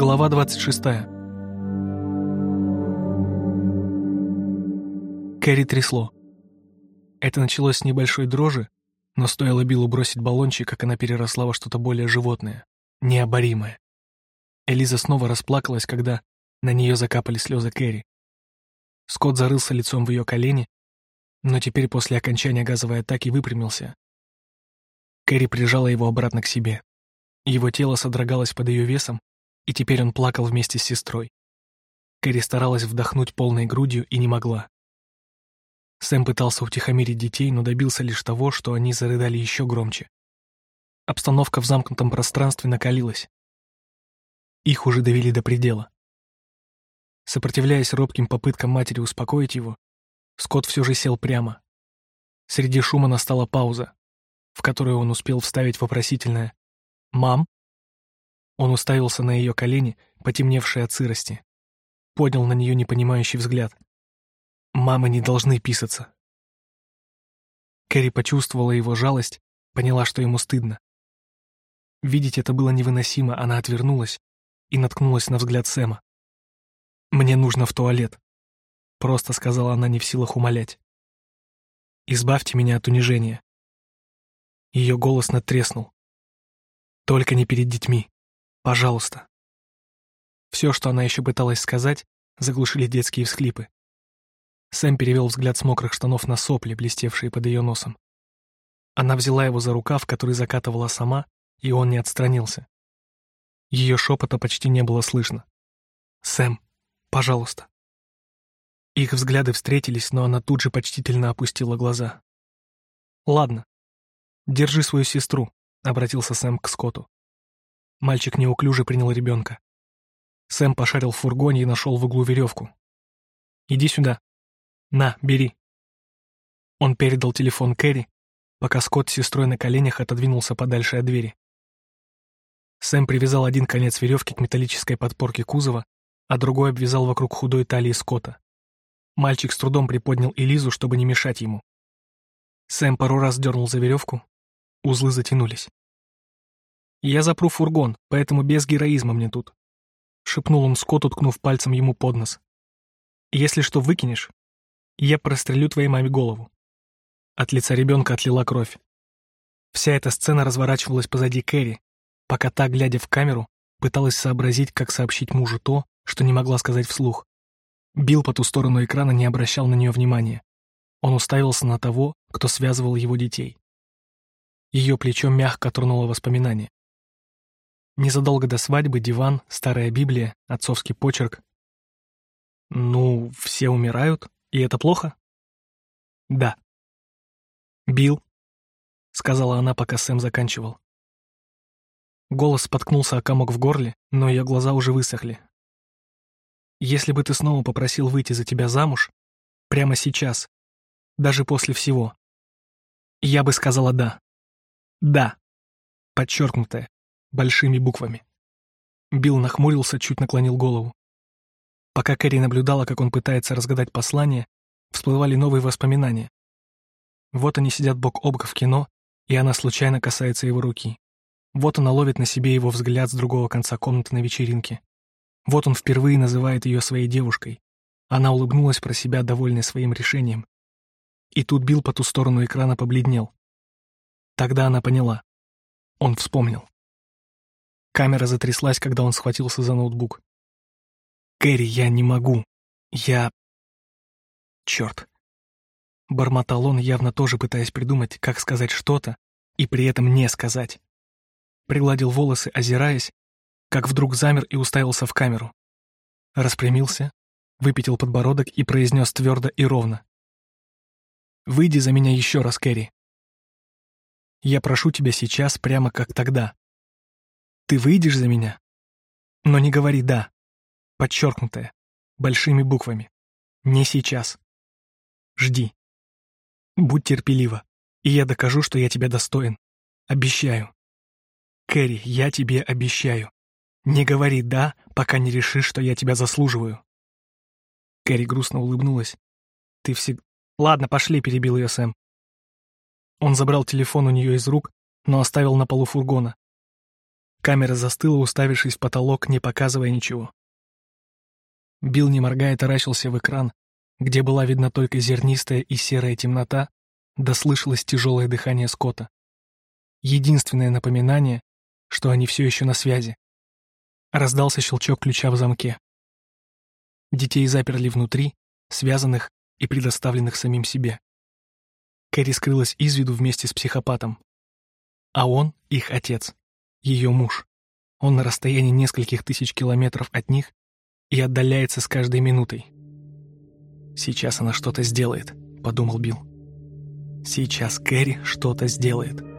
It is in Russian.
Глава 26. Кэрри трясло. Это началось с небольшой дрожи, но стоило Биллу бросить баллончик, как она переросла во что-то более животное, необоримое. Элиза снова расплакалась, когда на нее закапали слезы Кэрри. Скотт зарылся лицом в ее колени, но теперь после окончания газовой атаки выпрямился. Кэрри прижала его обратно к себе. Его тело содрогалось под ее весом, и теперь он плакал вместе с сестрой. Кэрри старалась вдохнуть полной грудью и не могла. Сэм пытался утихомирить детей, но добился лишь того, что они зарыдали еще громче. Обстановка в замкнутом пространстве накалилась. Их уже довели до предела. Сопротивляясь робким попыткам матери успокоить его, Скотт все же сел прямо. Среди шума настала пауза, в которую он успел вставить вопросительное «Мам?». Он уставился на ее колени, потемневшие от сырости. Поднял на нее непонимающий взгляд. «Мамы не должны писаться». Кэрри почувствовала его жалость, поняла, что ему стыдно. Видеть это было невыносимо, она отвернулась и наткнулась на взгляд Сэма. «Мне нужно в туалет», — просто сказала она не в силах умолять. «Избавьте меня от унижения». Ее голос надтреснул. «Только не перед детьми. Пожалуйста». Все, что она еще пыталась сказать, заглушили детские всхлипы. Сэм перевел взгляд с мокрых штанов на сопли, блестевшие под ее носом. Она взяла его за рукав, который закатывала сама, и он не отстранился. Ее шепота почти не было слышно. «Сэм, пожалуйста». Их взгляды встретились, но она тут же почтительно опустила глаза. «Ладно. Держи свою сестру», — обратился Сэм к Скотту. Мальчик неуклюже принял ребенка. Сэм пошарил в фургоне и нашел в углу веревку. «Иди сюда. На, бери». Он передал телефон Кэрри, пока Скотт с сестрой на коленях отодвинулся подальше от двери. Сэм привязал один конец веревки к металлической подпорке кузова, а другой обвязал вокруг худой талии Скотта. Мальчик с трудом приподнял Элизу, чтобы не мешать ему. Сэм пару раз дернул за веревку, узлы затянулись. «Я запру фургон, поэтому без героизма мне тут», — шепнул он Скотту, ткнув пальцем ему под нос. «Если что выкинешь, я прострелю твоей маме голову». От лица ребенка отлила кровь. Вся эта сцена разворачивалась позади Кэрри, пока та, глядя в камеру, пыталась сообразить, как сообщить мужу то, что не могла сказать вслух. Билл по ту сторону экрана не обращал на нее внимания. Он уставился на того, кто связывал его детей. Ее плечо мягко тронуло воспоминание. Незадолго до свадьбы диван, старая Библия, отцовский почерк. «Ну, все умирают, и это плохо?» «Да». «Билл», — сказала она, пока Сэм заканчивал. Голос споткнулся о комок в горле, но ее глаза уже высохли. «Если бы ты снова попросил выйти за тебя замуж, прямо сейчас, даже после всего, я бы сказала «да». «Да», подчеркнутое, большими буквами. Билл нахмурился, чуть наклонил голову. Пока Кэрри наблюдала, как он пытается разгадать послание, всплывали новые воспоминания. Вот они сидят бок о бок в кино, и она случайно касается его руки. Вот она ловит на себе его взгляд с другого конца комнаты на вечеринке. Вот он впервые называет ее своей девушкой. Она улыбнулась про себя, довольная своим решением. И тут Билл по ту сторону экрана побледнел. Тогда она поняла. Он вспомнил. Камера затряслась, когда он схватился за ноутбук. «Кэрри, я не могу. Я...» «Черт». Бормотал он, явно тоже пытаясь придумать, как сказать что-то, и при этом не сказать пригладил волосы, озираясь, как вдруг замер и уставился в камеру. Распрямился, выпятил подбородок и произнес твердо и ровно. «Выйди за меня еще раз, Кэрри. Я прошу тебя сейчас, прямо как тогда. Ты выйдешь за меня? Но не говори «да», подчеркнутое, большими буквами. Не сейчас. Жди. Будь терпелива, и я докажу, что я тебя достоин. Обещаю. Кэрри, я тебе обещаю. Не говори «да», пока не решишь, что я тебя заслуживаю. Кэрри грустно улыбнулась. Ты всегда... Ладно, пошли, перебил ее Сэм. Он забрал телефон у нее из рук, но оставил на полу фургона. Камера застыла, уставившись в потолок, не показывая ничего. Билл, не моргая, таращился в экран, где была видна только зернистая и серая темнота, да слышалось тяжелое дыхание Скотта. Единственное напоминание, что они все еще на связи. Раздался щелчок ключа в замке. Детей заперли внутри, связанных и предоставленных самим себе. Кэрри скрылась из виду вместе с психопатом. А он — их отец, ее муж. Он на расстоянии нескольких тысяч километров от них и отдаляется с каждой минутой. «Сейчас она что-то сделает», — подумал Билл. «Сейчас Кэрри что-то сделает».